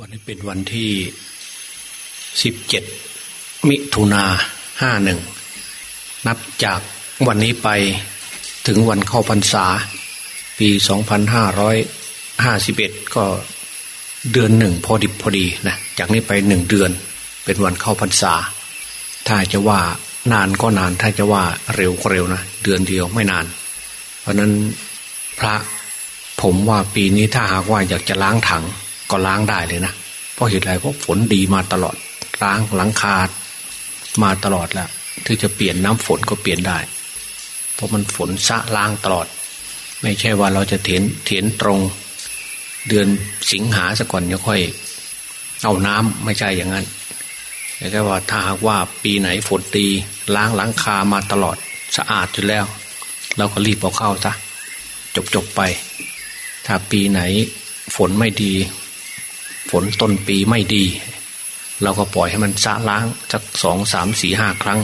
วันนี้เป็นวันที่สิบเจ็ดมิถุนาห้าหนึ่งนับจากวันนี้ไปถึงวันเข้าพรรษา ปีสองพันห้าร้อยห้าสิบเอ็ดก็เดือนหนึ่งพอดิบพอดีนะจากนี้ไปหนึ่งเดือนเป็นวันเข้าพรรษา ถ้าจะว่านานก็นานถ้าจะว่าเร็วก็เร็วนะเดือนเดียวไม่นาน เพราะนั้นพระผมว่าปีนี้ถ้าหากว่าอยากจะล้างถัง ก็ล้างได้เลยนะเพราะเหตุไรเพราะฝนดีมาตลอดล้างหลังคามาตลอดแล้วที่จะเปลี่ยนน้ำฝนก็เปลี่ยนได้ เพราะมันฝนสะล้างตลอด ไม่ใช่ว่าเราจะเถียนเถียนตรง เดือนสิงหาสก่อนจะค่อย เอาน้ำไม่ใช่อย่างนั้นแต่แค่ว่าถ้าหากว่าปีไหนฝนดีล้างหลังคามาตลอดสะอาดอยู่แล้ว เราก็รีบเอาเข้าซะจบจบไป ถ้าปีไหนฝนไม่ดี ฝนต้นปีไม่ดี เราก็ปล่อยให้มันสะล้างสักสองสามสี่ห้าครั้ง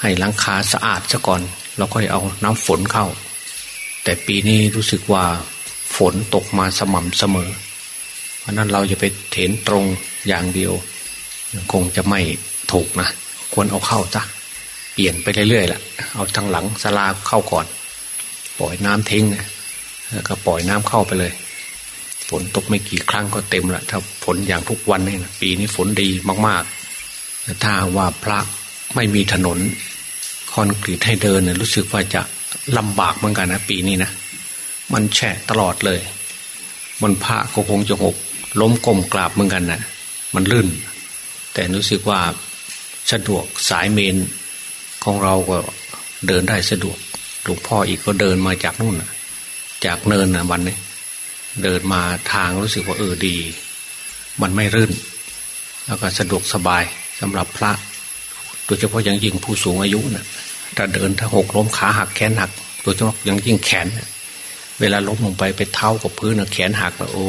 ให้หลังคาสะอาดซะก่อน เราก็เอาน้ำฝนเข้า แต่ปีนี้รู้สึกว่าฝนตกมาสม่ำเสมอ เพราะนั้นเราจะไปเถนตรงอย่างเดียว คงจะไม่ถูกนะ ควรเอาเข้าจ้ะเปลี่ยนไปเรื่อยๆแหละเอาทางหลังสลาเข้าก่อน ปล่อยน้ำทิ้งแล้วก็ปล่อยน้ำเข้าไปเลย นตกไม่กี่ครั้งก็เต็มละถ้าฝนอย่างทุกวันนี่นะปีนี้ฝนดีมากๆ ถ้าว่าพระไม่มีถนน คอนกรีตให้เดินเนี่ยรู้สึกว่าจะลำบากเหมือนกันนะปีนี้นะมันแฉะตลอดเลย มันพระก็คงจะหก ล้มกลมกราบเหมือนกันนะมันลื่น แต่รู้สึกว่าสะดวกสายเมนของเราก็เดินได้สะดวกหลวงพ่ออีกก็เดินมาจากนู่นนะจากเนินนะวันนี้ เดินมาทางรู้สึกว่าเออดี มันไม่รื่น แล้วก็สะดวกสบายสำหรับพระโดยเฉพาะอย่างยิ่งผู้สูงอายุนะ่ะถ้าเดินถ้าหกล้มขาหักแขนหักโดยเฉพาะอย่างยิ่งแขนเวลาล้มลงไปไปเท้ากับพื้นนะแขนหักนะโอ้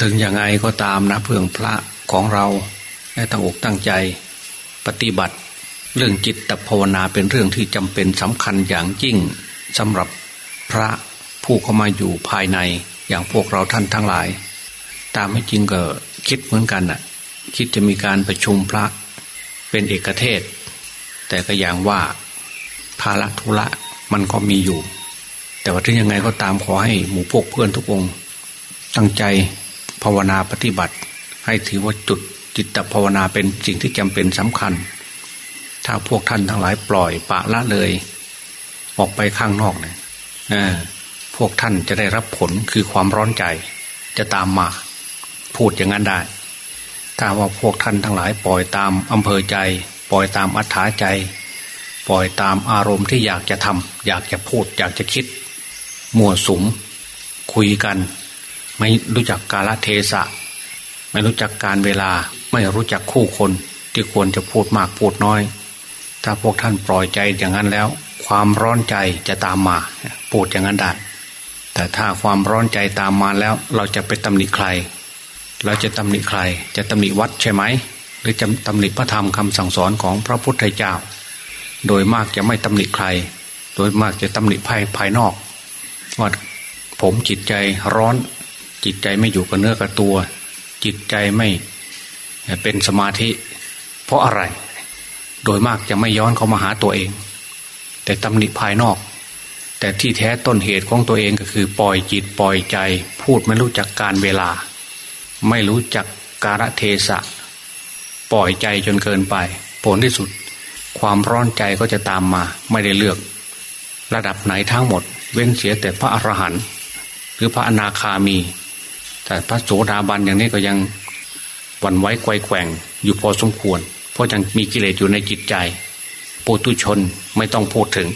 ถึงยังไงก็ตามนะเพื่อพระของเราให้ตั้งอกตั้งใจปฏิบัติ เรื่องจิตภาวนาเป็นเรื่องที่จำเป็นสำคัญอย่างยิ่งสำหรับพระผู้เข้ามาอยู่ภายใน อย่างพวกเราท่านทั้งหลาย ตามไม่จริงก็คิดเหมือนกันน่ะ คิดจะมีการประชุมพระเป็นเอกเทศ แต่ก็อย่างว่าภาระธุระมันก็มีอยู่ แต่ว่าถึงยังไงก็ตามขอให้หมู่พวกเพื่อนทุกองตั้งใจภาวนาปฏิบัติ ให้ถือว่าจุดจิตภาวนาเป็นสิ่งที่จำเป็นสำคัญ ถ้าพวกท่านทั้งหลายปล่อยปะละเลย ออกไปข้างนอกเนี่ย พวกท่านจะได้รับผลคือความร้อนใจ จะตามมา พูดอย่างนั้นได้ ถ้าว่าพวกท่านทั้งหลายปล่อยตามอำเภอใจ ปล่อยตามอัธยาใจ ปล่อยตามอารมณ์ที่อยากจะทำอยากจะพูด อยากจะคิดมั่วสุม คุยกัน ไม่รู้จักกาลเทศะ ไม่รู้จักการเวลา ไม่รู้จักคู่คนที่ควรจะพูดมากพูดน้อย ถ้าพวกท่านปล่อยใจอย่างนั้นแล้ว ความร้อนใจจะตามมา พูดอย่างนั้นได้ แต่ถ้าความร้อนใจตามมาแล้ว เราจะไปตำหนิใคร เราจะตำหนิใคร จะตำหนิวัดใช่ไหม หรือจะตำหนิพระธรรมคำสั่งสอนของพระพุทธเจ้า โดยมากจะไม่ตำหนิใคร โดยมากจะตำหนิภายภายนอกว่าผมจิตใจร้อน จิตใจไม่อยู่กับเนื้อกับตัว จิตใจไม่เป็นสมาธิ เพราะอะไร โดยมากจะไม่ย้อนเข้ามาหาตัวเอง แต่ตำหนิภายนอก แต่ที่แท้ต้นเหตุของตัวเองก็คือปล่อยจิตปล่อยใจ พูดไม่รู้จักการเวลา ไม่รู้จักกาลเทศะ ปล่อยใจจนเกินไป ผลที่สุด ความร้อนใจก็จะตามมา ไม่ได้เลือก ระดับไหนทั้งหมด เว้นเสียแต่พระอรหันต์หรือพระอนาคามี แต่พระโสดาบันอย่างนี้ก็ยังวันไว้ไกวแกว่งอยู่พอสมควร เพราะยังมีกิเลสอยู่ในจิตใจปุตุชนไม่ต้องพูดถึง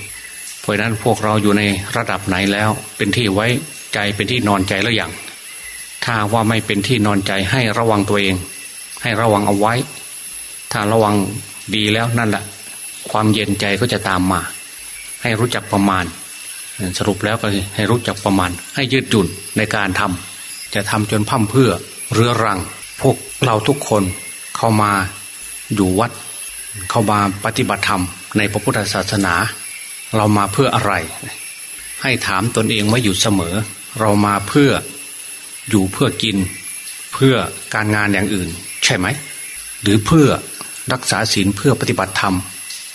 ราะนั้นพวกเราอยู่ในระดับไหนแล้ว เป็นที่ไว้ใจเป็นที่นอนใจแล้วอย่าง ถ้าว่าไม่เป็นที่นอนใจให้ระวังตัวเอง ให้ระวังเอาไว้ ถ้าระวังดีแล้วนั่นแหละความเย็นใจก็จะตามมา ให้รู้จักประมาณ สรุปแล้วก็ให้รู้จักประมาณ ให้ยืดหยุ่นในการทำจะทำจนพั่มเพื่อเรือรัง พวกเราทุกคนเข้ามาอยู่วัด เข้ามาปฏิบัติธรรมในพระพุทธศาสนา เรามาเพื่ออะไร ให้ถามตนเองไว้อยู่เสมอ เรามาเพื่ออยู่เพื่อกิน เพื่อการงานอย่างอื่น ใช่ไหม หรือเพื่อรักษาศีลเพื่อปฏิบัติธรรม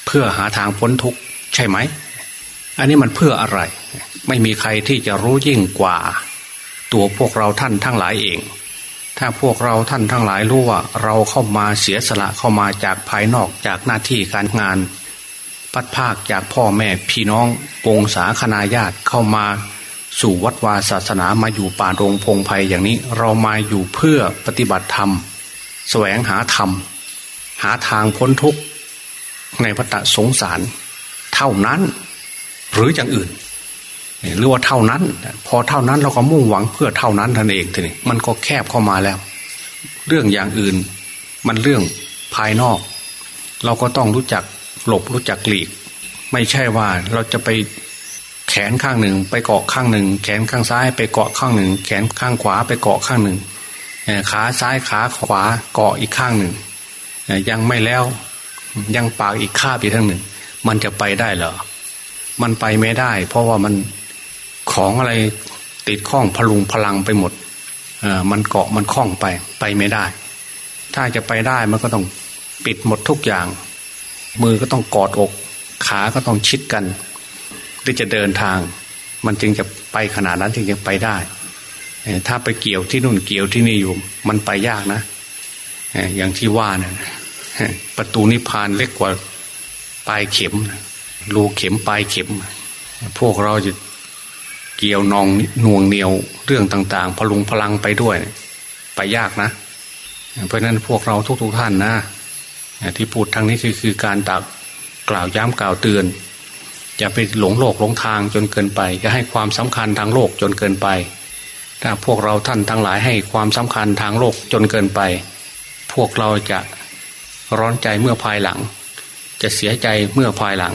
เพื่อหาทางพ้นทุกข์ใช่ไหม อันนี้มันเพื่ออะไร ไม่มีใครที่จะรู้ยิ่งกว่า ตัวพวกเราท่านทั้งหลายเอง ถ้าพวกเราท่านทั้งหลายรู้ว่า เราเข้ามาเสียสละเข้ามาจากภายนอกจากหน้าที่การงาน พัดภาคจากพ่อแม่พี่น้องปงสาคณาญาติเข้ามาสู่วัดวาศาสนามาอยู่ป่ารงพงไพ่อย่างนี้ เรามาอยู่เพื่อปฏิบัติธรรม แสวงหาธรรม หาทางพ้นทุกข์ ในพระสงสาร เท่านั้น หรืออย่างอื่นหรือว่าเท่านั้น พอเท่านั้นเราก็มุ่งหวังเพื่อเท่านั้นท่านเองทีนี้มันก็แคบเข้ามาแล้ว เรื่องอย่างอื่น มันเรื่องภายนอก เราก็ต้องรู้จัก หลบรู้จักหลีก ไม่ใช่ว่าเราจะไปแขนข้างหนึ่ง ไปเกาะข้างหนึ่ง แขนข้างซ้ายไปเกาะข้างหนึ่ง แขนข้างขวาไปเกาะข้างหนึ่งขาซ้ายขาขวาเกาะอีกข้างหนึ่งยังไม่แล้วยังปากอีกข้าอีกทั้งหนึ่ง มันจะไปได้เหรอ มันไปไม่ได้ เพราะว่ามันของอะไรติดข้องพลุงพลังไปหมดมันเกาะมันคล้องไปไปไม่ได้ ถ้าจะไปได้มันก็ต้องปิดหมดทุกอย่าง มือก็ต้องกอดอก ขาก็ต้องชิดกันที่จะเดินทาง มันจึงจะไปขนาดนั้นจึงจะไปได้ถ้าไปเกี่ยวที่นู่นเกี่ยวที่นี่อยู่ มันไปยากนะอย่างที่ว่านะ่ะประตูนิพพานเล็กกว่าปลายเข็มรูเข็มปลายเข็ม พวกเราจะเกี่ยวนองน่วงเหนียวเรื่องต่าง ๆ พลุงพลังไปด้วย ไปยากนะ เพราะนั้นพวกเราทุกๆท่านนะ ที่พูดทางนี้คือคือการตักกล่าวย้ำกล่าวเตือนอย่าไปหลงโลกหลงทางจนเกินไปอย่าให้ความสำคัญทางโลกจนเกินไป ถ้าพวกเราท่านทั้งหลายให้ความสำคัญทางโลกจนเกินไป พวกเราจะร้อนใจเมื่อภายหลัง จะเสียใจเมื่อภายหลัง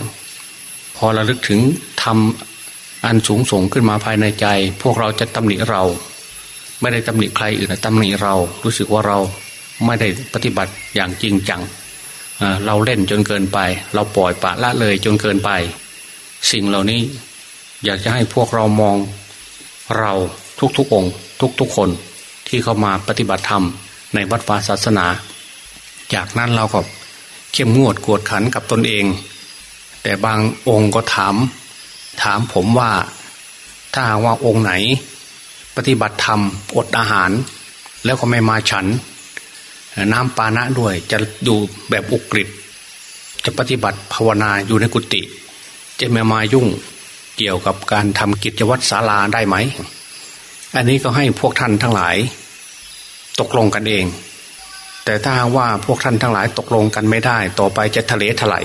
พอระลึกถึงทำอันสูงส่งขึ้นมาภายในใจ พวกเราจะตำหนิเรา ไม่ได้ตำหนิใครอื่นตำหนิเรา รู้สึกว่าเราไม่ได้ปฏิบัติอย่างจริงจัง เราเล่นจนเกินไป เราปล่อยปะละเลยจนเกินไป สิ่งเหล่านี้อยากจะให้พวกเรามองเราทุกๆองค์ ทุกๆคนที่เข้ามาปฏิบัติธรรมในวัดวาศาสนา จากนั้นเราก็เข้มงวดกวดขันกับตนเอง แต่บางองค์ก็ถาม ถามผมว่าถ้าว่าองค์ไหน ปฏิบัติธรรมอดอาหาร แล้วก็ไม่มาฉัน น้ำปานะด้วย จะอยู่แบบอุกฤษจะปฏิบัติภาวนาอยู่ในกุฏิจะไมามายุ่งเกี่ยวกับการทำกิจวัตรศาลาได้ไหม อันนี้ก็ให้พวกท่านทั้งหลาย ตกลงกันเอง แต่ถ้าว่าพวกท่านทั้งหลายตกลงกันไม่ได้ ต่อไปจะทะเลถลาย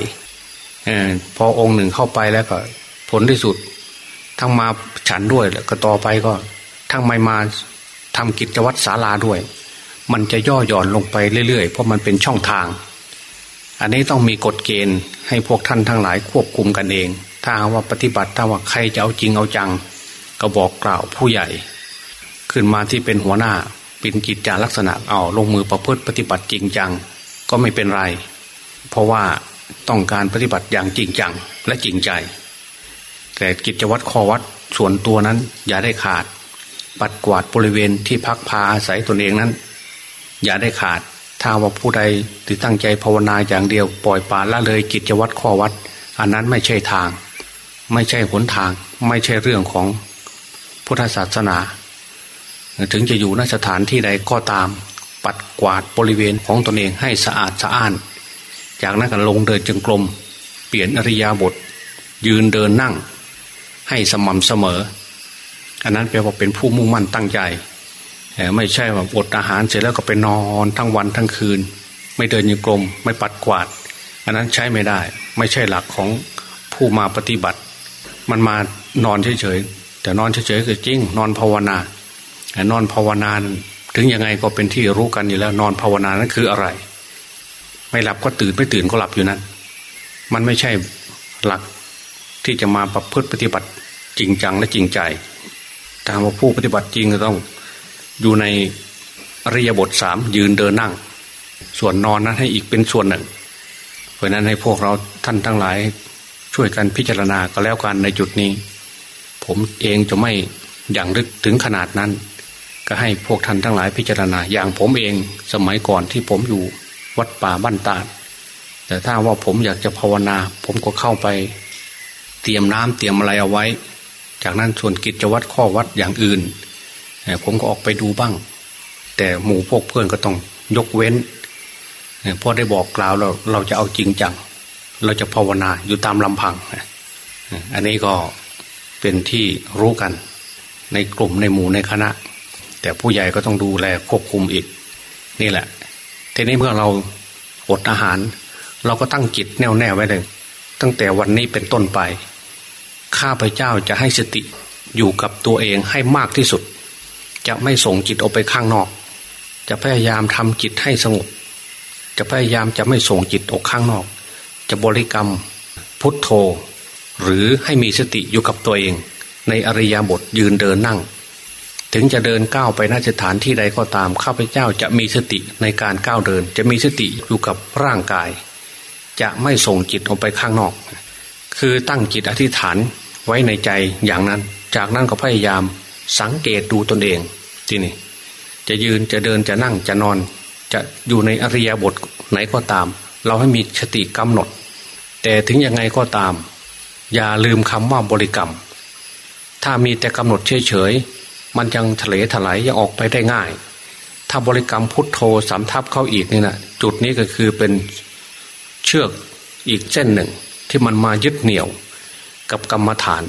อพอองค์หนึ่งเข้าไปแล้วก็ผลที่สุด ทั้งมาฉันด้วยแล้วก็ต่อไปก็ ทั้งไม่มาทำกิจวัตรศาลาด้วย มันจะย่อหย่อนลงไปเรื่อยๆ เพราะมันเป็นช่องทาง อันนี้ต้องมีกฎเกณฑ์ให้พวกท่านทั้งหลายควบคุมกันเอง ถ้าว่าปฏิบัติถ้าว่าใครจะเอาจริงเอาจัง ก็บอกกล่าวผู้ใหญ่ ขึ้นมาที่เป็นหัวหน้าเป็นกิจจาลักษณะเอาลงมือประพฤติปฏิบัติจริงจัง ก็ไม่เป็นไร เพราะว่าต้องการปฏิบัติอย่างจริงจังและจริงใจ แต่กิจวัตรข้อวัดส่วนตัวนั้นอย่าได้ขาด ปัดกวาดบริเวณที่พักพาอาศัยตนเองนั้น อย่าได้ขาด ถ้าว่าผู้ใดที่ตั้งใจภาวนาอย่างเดียว ปล่อยปละละเลยกิจวัตรข้อวัด อันนั้นไม่ใช่ทาง ไม่ใช่หนทาง ไม่ใช่เรื่องของพุทธศาสนา ถึงจะอยู่นสถานที่ใดก็ตาม ปัดกวาดบริเวณของตนเองให้สะอาดสะอ้าน จากนั้นก็ลงเดินจงกรมเปลี่ยนอริยาบท ยืนเดินนั่ง ให้สม่ำเสมอ อันนั้นแปลว่าเป็นผู้มุ่งมั่นตั้งใจ ไม่ใช่ว่าอดอาหารเสร็จแล้วก็ไปนอนทั้งวันทั้งคืน ไม่เดินยังกลม ไม่ปัดกวาด อันนั้นใช้ไม่ได้ ไม่ใช่หลักของผู้มาปฏิบัติ มันมานอนเฉยๆแต่นอนเฉยๆคือจริง นอนภาวนานอนภาวนาถึงยังไงก็เป็นที่รู้กันอยู่แล้ว นอนภาวนานั้นคืออะไร ไม่หลับก็ตื่นไม่ตื่นก็หลับอยู่นั้น มันไม่ใช่หลักที่จะมาประพฤติปฏิบัติจริงจังและจริงใจถ้าว่าผู้ปฏิบัติจริงก็ต้อง อยู่ในอริยบทสามยืนเดินนั่ง ส่วนนอนนั้นให้อีกเป็นส่วนหนึ่ง เพราะนั้นให้พวกเราท่านทั้งหลายช่วยกันพิจารณาก็แล้วกันในจุดนี้ ผมเองจะไม่อย่างลึกถึงขนาดนั้น ก็ให้พวกท่านทั้งหลายพิจารณา อย่างผมเองสมัยก่อนที่ผมอยู่วัดป่าบ้านตาดแต่ถ้าว่าผมอยากจะภาวนา ผมก็เข้าไป เตรียมน้ำเตรียมอะไรเอาไว้ จากนั้นส่วนกิจวัตรข้อวัดอย่างอื่น ผมก็ออกไปดูบ้าง แต่หมู่พวกเพื่อนก็ต้องยกเว้นพอได้บอกกล่าวเราเราจะเอาจริงจัง เราจะภาวนาอยู่ตามลำพัง อันนี้ก็เป็นที่รู้กันในกลุ่มในหมู่ในคณะ แต่ผู้ใหญ่ก็ต้องดูแลควบคุมอีก นี่แหละทีนี้เมื่อเราอดอาหาร เราก็ตั้งจิตแน่วแน่ไว้เลย ตั้งแต่วันนี้เป็นต้นไป ข้าพเจ้าจะให้สติอยู่กับตัวเองให้มากที่สุด จะไม่ส่งจิตออกไปข้างนอก จะพยายามทำจิตให้สงบ จะพยายามจะไม่ส่งจิตออกข้างนอก จะบริกรรมพุทโธ หรือให้มีสติอยู่กับตัวเอง ในอริยบทยืนเดินนั่ง ถึงจะเดินก้าวไปนสถานที่ใดก็ตามข้าพเจ้าจะมีสติในการก้าวเดิน จะมีสติอยู่กับร่างกาย จะไม่ส่งจิตออกไปข้างนอก คือตั้งจิตอธิษฐานไว้ในใจอย่างนั้น จากนั้นก็พยายาม สังเกตดูตนเองที่นี่จะยืนจะเดินจะนั่งจะนอน จะอยู่ในอริยบทไหนก็ตาม เราให้มีสติกำหนด แต่ถึงยังไงก็ตาม อย่าลืมคำว่าบริกรรม ถ้ามีแต่กำหนดเฉยๆมันยังทะเลถลายยังออกไปได้ง่าย ถ้าบริกรรมพุทโธสำทับเข้าอีกนี่นะจุดนี้ก็คือเป็นเชือกอีกเส้นหนึ่งที่มันมายึดเหนี่ยวกับกรรมฐาน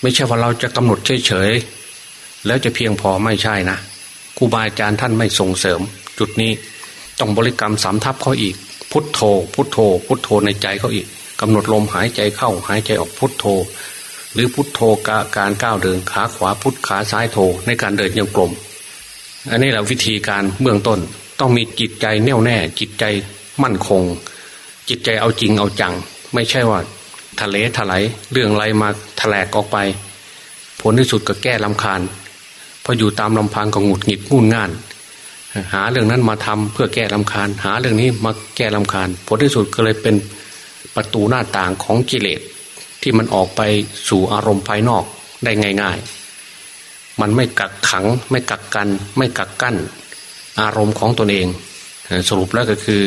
ไม่ใช่ว่าเราจะกำหนดเฉยๆ แล้วจะเพียงพอไม่ใช่นะครูบาอาจารย์ท่านไม่ส่งเสริม จุดนี้ต้องบริกรรมสามทับเขาอีก พุทโธ พุทโธ พุทโธในใจเขาอีกกำหนดลมหายใจเข้าหายใจออกพุทโธ หรือพุทโธกการก้าวเดินขาขวาพุทขาซ้ายโธในการเดินยังกลม อันนี้แหละวิธีการเบื้องต้นต้องมีจิตใจแน่วแน่ จิตใจมั่นคง จิตใจเอาจริงเอาจัง ไม่ใช่ว่าทะเลถลายเรื่องอะไรมาถลกออกไป ผลที่สุดก็แก้ลำคาญ พออยู่ตามลำพังก็หงุดหงิดงุ่นง่าน หาเรื่องนั้นมาทำเพื่อแก้ลำคาญ หาเรื่องนี้มาแก้ลำคาญผลที่สุดก็เลยเป็นประตูหน้าต่างของกิเลสที่มันออกไปสู่อารมณ์ภายนอกได้ง่าย ๆ มันไม่กักขัง ไม่กักกัน ไม่กักกั้น อารมณ์ของตนเอง สรุปแล้วก็คือ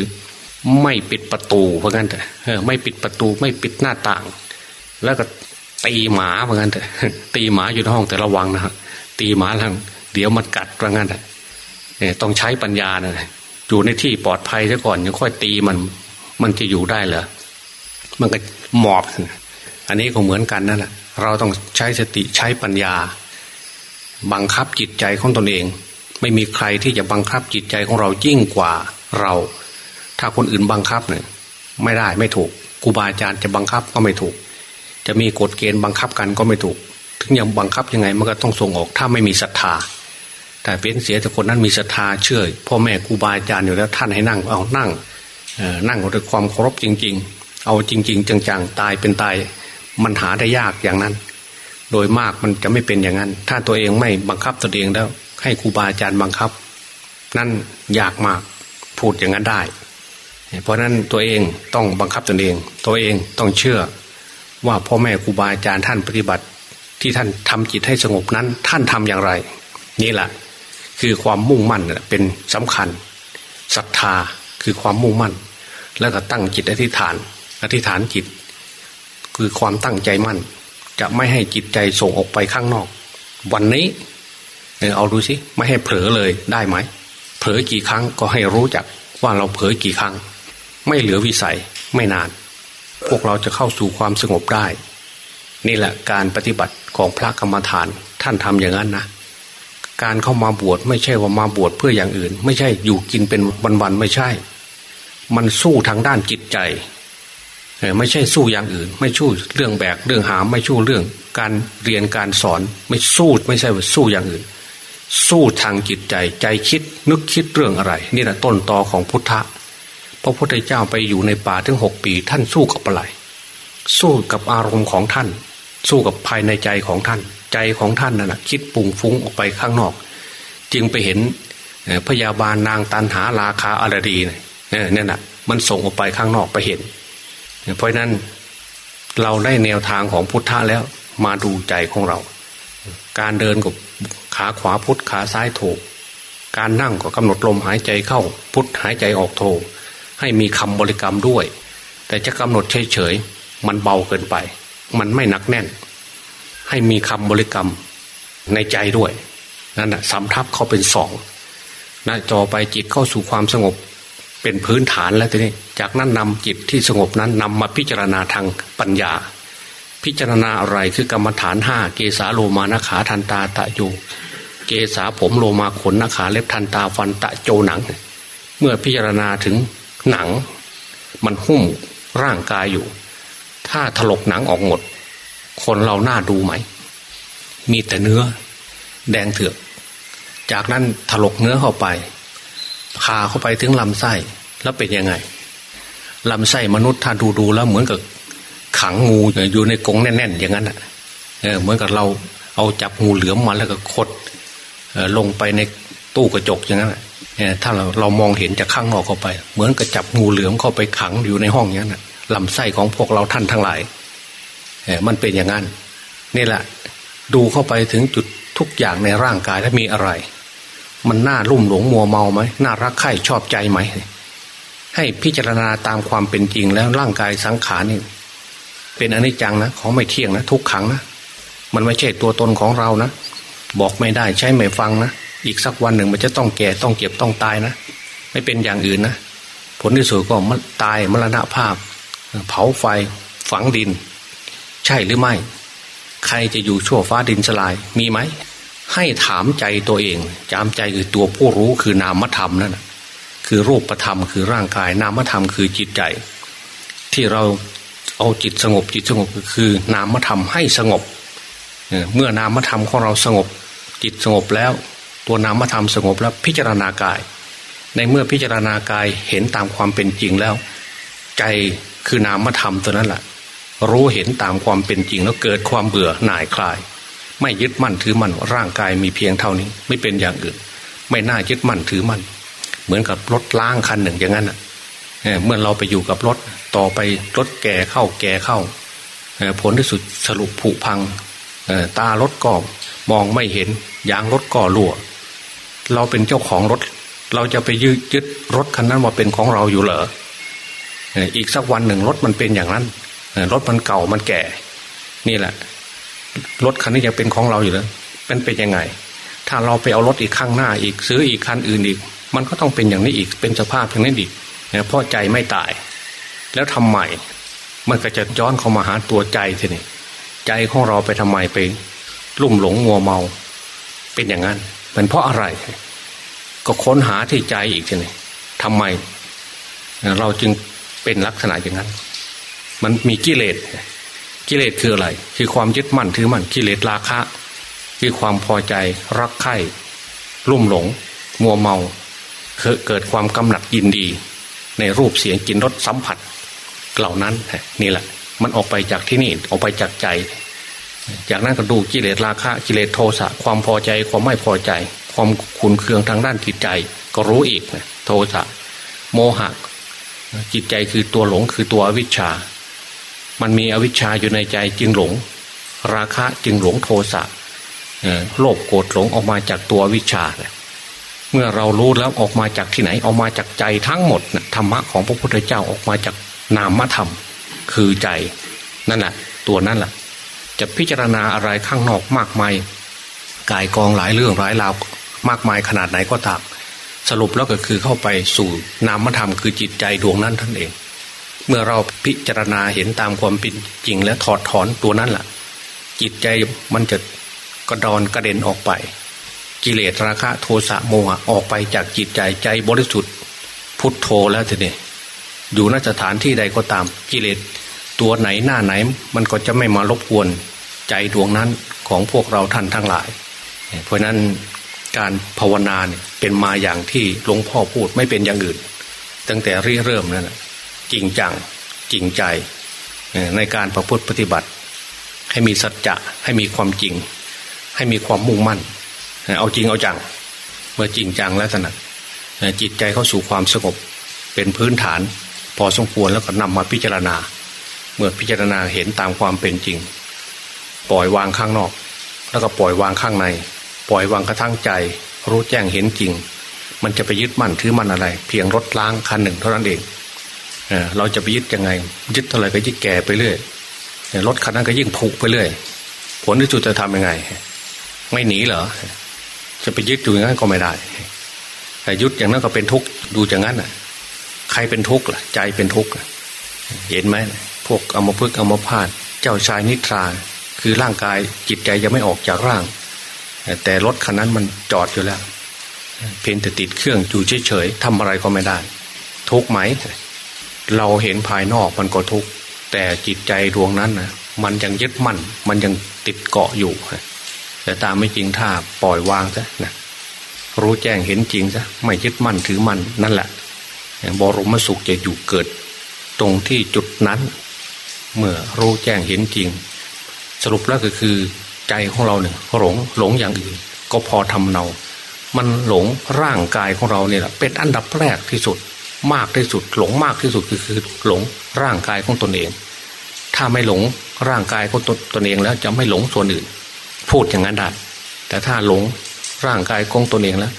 ไม่ปิดประตูเพราะงั้นแต่ไม่ปิดประตูไม่ปิดหน้าต่าง แล้วก็ตีหมาเพราะงั้นแต่ตีหมาอยู่ในห้องแต่ระวังนะฮะ ตีหมาทางเดี๋ยวมันกัดเพรางั้นแต่ต้องใช้ปัญญานะอยู่ในที่ปลอดภัยซะก่อนยังค่อยตีมัน มันจะอยู่ได้เหรอมันก็หมอบ อันนี้ก็เหมือนกันนั่นแหละเราต้องใช้สติใช้ปัญญา บังคับจิตใจของตนเอง ไม่มีใครที่จะบังคับจิตใจของเรายิ่งกว่าเรา ถ้าคนอื่นบังคับเนี่ยไม่ได้ไม่ถูกครูบาอาจารย์จะบังคับก็ไม่ถูก จะมีกฎเกณฑ์บังคับกันก็ไม่ถูก ถึงยังบังคับยังไงมันก็ต้องส่งออกถ้าไม่มีศรัทธา แต่เป็นเสียแต่คนนั้นมีศรัทธาเชื่อพ่อแม่ครูบาอาจารย์อยู่แล้วท่านให้นั่งเอานั่งนั่งด้วยความเคารพจริง ๆ เอาจริง ๆ จังๆตายเป็นตายมันหาได้ยากอย่างนั้น โดยมากมันจะไม่เป็นอย่างนั้น ถ้าตัวเองไม่บังคับตัวเองแล้ว ให้ครูบาอาจารย์บังคับ นั่นยากมากพูดอย่างนั้นได้ เพราะนั้นตัวเองต้องบังคับตนเอง ตัวเองต้องเชื่อว่าพ่อแม่ครูบาอาจารย์ท่านปฏิบัติ ที่ท่านทำจิตให้สงบนั้น ท่านทำอย่างไร นี่แหละคือความมุ่งมั่นเป็นสำคัญศรัทธาคือความมุ่งมั่น แล้วก็ตั้งจิตอธิษฐาน อธิษฐานจิต คือความตั้งใจมั่น จะไม่ให้จิตใจส่งออกไปข้างนอก วันนี้เอาดูสิไม่ให้เผลอเลยได้ไหมเผลอกี่ครั้งก็ให้รู้จักว่าเราเผลอกี่ครั้ง ไม่เหลือวิสัยไม่นาน พวกเราจะเข้าสู่ความสงบได้ นี่แหละการปฏิบัติของพระกรรมฐานท่านทำอย่างนั้นนะการเข้ามาบวชไม่ใช่ว่ามาบวชเพื่ออย่างอื่น ไม่ใช่อยู่กินเป็นวันๆไม่ใช่ มันสู้ทางด้านจิตใจไม่ใช่สู้อย่างอื่น ไม่สู้เรื่องแบกเรื่องหามไม่สู้เรื่อง การเรียนการสอนไม่สู้ไม่ใช่ว่าสู้อย่างอื่น สู้ทางจิตใจใจคิดนึกคิดเรื่องอะไร นี่แหละต้นตอของพุทธะพระพุทธเจ้าไปอยู่ในป่าถึงหกปี ท่านสู้กับอะไร สู้กับอารมณ์ของท่าน สู้กับภายในใจของท่าน ใจของท่านนั่นแหะคิดปุ่งฟุ้งออกไปข้างนอก จึงไปเห็นพยาบาลนางตันหาราคาอารดีเนี่ยนี่นะมันส่งออกไปข้างนอกไปเห็น เพราะนั้นเราได้แนวทางของพุทธะแล้วมาดูใจของเรา การเดินกับขาขวาพุทธขาซ้ายโถการนั่งก็กำหนดลมหายใจเข้าพุทธหายใจออกโถให้มีคำบริกรรมด้วย แต่จะกำหนดเฉยๆมันเบาเกินไป มันไม่หนักแน่น ให้มีคำบริกรรมในใจด้วยนั่นแหะสำทับเขาเป็นสองนะจอไปจิตเข้าสู่ความสงบเป็นพื้นฐานแล้วทีนี้ จากนั้นนำจิตที่สงบนั้นนำมาพิจารณาทางปัญญา พิจารณาอะไรคือกรรมฐานห้าเกสาโลมานาขาทันตาตะโยเกสาผมโลมาขนนาขาเล็บทันตาฟันตะโจหนัง เมื่อพิจารณาถึงหนัง มันหุ้มร่างกายอยู่ ถ้าถลกหนังออกหมด คนเราหน้าดูไหม มีแต่เนื้อ แดงเถือก จากนั้นถลกเนื้อเข้าไปพาเข้าไปถึงลำไส้แล้วเป็นยังไงลำไส้มนุษย์ถ้าดูดูแล้วเหมือนกับขังงูอยู่ในกรงแน่นๆ อย่างนั้นอะเออเหมือนกับเราเอาจับงูเหลือมมาแล้วก็คดลงไปในตู้กระจกอย่างนั้นถ้าเราเรามองเห็นจากข้างนอกเข้าไป เหมือนกับจับงูเหลือมเข้าไปขังอยู่ในห้องอย่างนั้น ลำไส้ของพวกเราท่านทั้งหลายมันเป็นอย่างนั้นนี่แหละ ดูเข้าไปถึงจุดทุกอย่างในร่างกายถ้ามีอะไร มันน่าลุ่มหลงมัวเมาไหมน่ารักใคร่ชอบใจไหมให้พิจารณาตามความเป็นจริงแล้วร่างกายสังขารนี่เป็นอนิจจังนะของไม่เที่ยงนะทุกขังนะมันไม่ใช่ตัวตนของเรานะบอกไม่ได้ใช้ไม่ฟังนะอีกสักวันหนึ่งมันจะต้องแก่ต้องเก็บต้องตายนะ ไม่เป็นอย่างอื่นนะผลที่สุดก็มันตายมรณะภาพ เผาไฟฝังดิน ใช่หรือไม่ ใครจะอยู่ชั่วฟ้าดินสลายมีไหม ให้ถามใจตัวเอง จามใจคือตัวผู้รู้คือนามธรรมนั่นคือรูปธรรมคือร่างกายนามธรรมคือจิตใจ ที่เราเอาจิตสงบจิตสงบคือ นามธรรมให้สงบเมื่อนามธรรมของเราสงบ จิตสงบแล้ว ตัวนามธรรมสงบแล้วพิจารณากาย ในเมื่อพิจารณากายเห็นตามความเป็นจริงแล้ว ใจคือนามธรรมตัวนั้นแหละรู้เห็นตามความเป็นจริงแล้วเกิดความเบื่อหน่ายคลาย ไม่ยึดมั่นถือมั่นร่างกายมีเพียงเท่านี้ ไม่เป็นอย่างอื่น ไม่น่ายึดมั่นถือมั่นเหมือนกับรถล้างคันหนึ่งอย่างนั้นอะเมื่อเราไปอยู่กับรถต่อไปรถแก่เข้าแก่เข้าผลที่สุดสรุปผุพังตารถก็มองไม่เห็นยางรถก็รั่ว เราเป็นเจ้าของรถ เราจะไปยึดยึดรถคันนั้นว่าเป็นของเราอยู่เหรอ อีกสักวันหนึ่งรถมันเป็นอย่างนั้นรถมันเก่ามันแก่ นี่แหละ รถคันนี้ยังเป็นของเราอยู่แล้วเป็นเป็นยังไง ถ้าเราไปเอารถอีกข้างหน้าอีกซื้ออีกคันอื่นอีก มันก็ต้องเป็นอย่างนี้อีกเป็นสภาพอย่างนี้อีกเพราะใจไม่ตาย แล้วทำไมมันก็จะย้อนเข้ามาหาตัวใจทีนี้ใจของเราไปทำไมไปลุ่มหลงมัวเมา เป็นอย่างนั้นเป็นเพราะอะไร ก็ค้นหาที่ใจอีกทีนี้ทำไม เราจึง เป็นลักษณะอย่างนั้น มันมีกิเลสกิเลสคืออะไร คือความยึดมั่นถือมั่นกิเลสราคะ คือความพอใจรักใคร่รุ่มหลง มัวเมาเกิดความกำหนัดยินดี ในรูปเสียงกินรสสัมผัส เหล่านั้นนี่แหละ มันออกไปจากที่นี่ออกไปจากใจ จากนั้นก็ดูกิเลสราคะกิเลสโทสะความพอใจความไม่พอใจ ความขุนเคืองทางด้านจิตใจ ก็รู้อีกนะโทสะโมหะ จิตใจคือตัวหลงคือตัววิชา มันมีอวิชชาอยู่ในใจจึงหลง ราคะจึงหลงโทสะโลภโกรธหลงออกมาจากตัววิชาเมื่อเรารู้แล้วออกมาจากที่ไหนออกมาจากใจทั้งหมดธรรมะของพระพุทธเจ้าออกมาจากนามธรรม คือใจนั่นแหละตัวนั่นแหละจะพิจารณาอะไรข้างนอกมากมายกายกองหลายเรื่องหลายราวมากมายขนาดไหนก็ตาม สรุปแล้วก็คือเข้าไปสู่นามธรรมคือจิตใจดวงนั้นท่านเอง เมื่อเราพิจารณาเห็นตามความเป็นจริงแล้วถอดถอนตัวนั้นละ่ะ จิตใจมันจะกระดอนกระเด็นออกไป กิเลสราคะโทสะโมหะออกไปจากจิตใจใจบริสุทธิ์ พุทโธแล้วทีนี้อยู่นสถานที่ใดก็ตามกิเลสตัวไหนหน้าไหน มันก็จะไม่มารบกวนใจดวงนั้นของพวกเราท่านทั้งหลาย เพราะนั้น การภาวนาเนี่ยเป็นมาอย่างที่หลวงพ่อพูดไม่เป็นอย่างอื่น ตั้งแต่เริ่มนั่นแหะจริงจังจริงใจในการประพฤติปฏิบัติ ให้มีสัจจะให้มีความจริง ให้มีความมุ่งมั่น เอาจริงเอาจัง เมื่อจริงจังแล้วนะจิตใจเข้าสู่ความสงบเป็นพื้นฐาน พอสมควรแล้วก็นำมาพิจารณา เมื่อพิจารณาเห็นตามความเป็นจริง ปล่อยวางข้างนอก แล้วก็ปล่อยวางข้างใน ปล่อยวางกระทั่งใจ รู้แจ้งเห็นจริง มันจะไปยึดมั่นถือมันอะไร เพียงรถล้างคันหนึ่งเท่านั้นเองเราจะไปยึดยังไง ยึดเท่าไรก็ยิ่งแก่ไปเรื่อยรถคันนั้นก็ยิ่งผุไปเรื่อยผลที่สุดจะทำยังไง ไม่หนีเหรอจะไปยึดอยู่อย่างนั้นก็ไม่ได้แต่ยึดอย่างนั้นก็เป็นทุกข์ดูอย่างนั้นอะ ใครเป็นทุกข์ล่ะ ใจเป็นทุกข์เห็นไหมพวกอมพึกอมพาดเจ้าชายนิทรา คือร่างกายจิตใจยังไม่ออกจากร่าง แต่รถคันนั้นมันจอดอยู่แล้ว เพียงแต่ติดเครื่องอยู่เฉยๆทำอะไรก็ไม่ได้ ทุกไหม เราเห็นภายนอกมันก็ทุกแต่จิตใจดวงนั้นนะมันยังยึดมั่น มันยังติดเกาะอยู่ แต่ตามไม่จริงถ้าปล่อยวางซะนะรู้แจ้งเห็นจริงซะไม่ยึดมั่นถือมั่นนั่นแหละบรมสุขจะอยู่เกิด ตรงที่จุดนั้น เมื่อรู้แจ้งเห็นจริง สรุปแล้วก็คือ ใจของเราเนี่ยหลงหลงอย่างอื่น ก็พอทำเนา มันหลงร่างกายของเราเนี่ยแหละเป็นอันดับแรกที่สุด มากที่สุด หลงมากที่สุดคือคือหลงร่างกายของตนเอง ถ้าไม่หลงร่างกายของตนเองแล้วจะไม่หลงส่วนอื่น พูดอย่างนั้นได้แต่ถ้าหลงร่างกายของตนเองแล้ว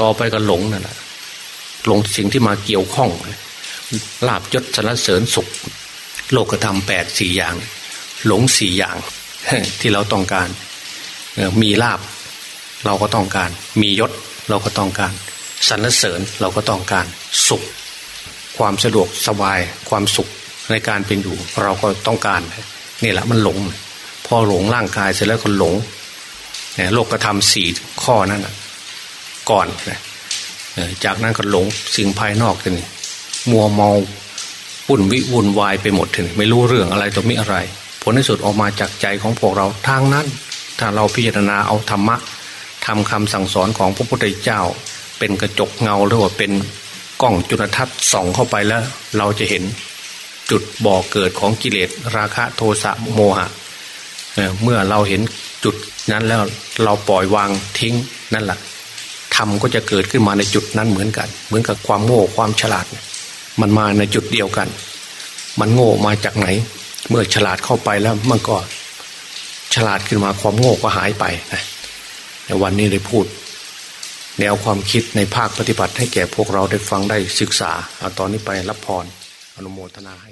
ต่อไปก็หลงนั่นแหละหลงสิ่งที่มาเกี่ยวข้องลาบยศสรรเสริญสุข โลกธรรมแปดสี่อย่าง หลงสี่อย่าง ที่เราต้องการมีลาบเราก็ต้องการ มียศเราก็ต้องการสรรเสริญเราก็ต้องการสุข ความสะดวกสบายความสุขในการเป็นอยู่เราก็ต้องการนี่แหละมันหลง พอหลงร่างกายเสร็จแล้วก็หลงโลกธรรมสี่ข้อนั้นก่อนจากนั้นก็หลงสิ่งภายนอกทีนี่มัวเมาวุ่นวิวุ่นวายไปหมดทีนี่ไม่รู้เรื่องอะไรตัวมีอะไร ลที่สุดออกมาจากใจของพวกเราทางนั้น ถ้าเราพิจารณาเอาธรรมะทำคำสั่งสอนของพระพุทธเจ้า เป็นกระจกเงาหรือว่าเป็นกล้องจุลทรรศน์ส่องเข้าไปแล้ว เราจะเห็นจุดบ่อเกิดของกิเลสราคะโทสะโมหะเมื่อเราเห็นจุดนั้นแล้วเราปล่อยวางทิ้งนั่นแหละธรรมก็จะเกิดขึ้นมาในจุดนั้นเหมือนกัน เหมือนกับความโง่ความฉลาด มันมาในจุดเดียวกัน มันโง่มาจากไหน เมื่อฉลาดเข้าไปแล้วมันก็ฉลาดขึ้นมาความโง่ก็หายไปนะในวันนี้ได้พูด แนวความคิดในภาคปฏิบัติให้แก่พวกเราได้ฟังได้ศึกษาเอาตอนนี้ไปรับพรอนุโมทนาให้